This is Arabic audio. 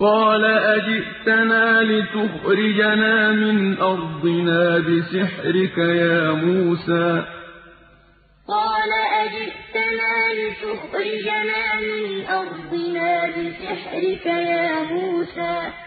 قَالَ أَجِئْتَنَا لِتُخْرِجَنَا مِنْ أَرْضِنَا بِسِحْرِكَ يَا مُوسَىٰ. قَالَ أَجِئْتَنَا لِتُخْرِجَنَا مِنْ أَرْضِنَا بِسِحْرِكَ يَا مُوسَىٰ.